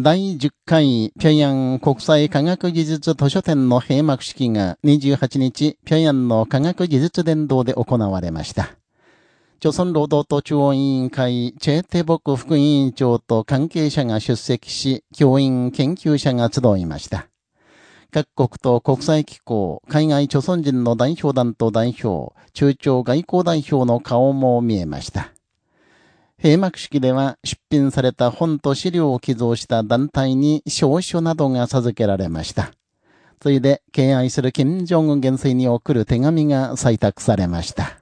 第10回平壌国際科学技術図書展の閉幕式が28日平壌の科学技術伝道で行われました。朝鮮労働党中央委員会、チェーテボク副委員長と関係者が出席し、教員、研究者が集いました。各国と国際機構、海外朝鮮人の代表団と代表、中朝外交代表の顔も見えました。閉幕式では出品された本と資料を寄贈した団体に証書などが授けられました。ついで敬愛する金正恩元帥に送る手紙が採択されました。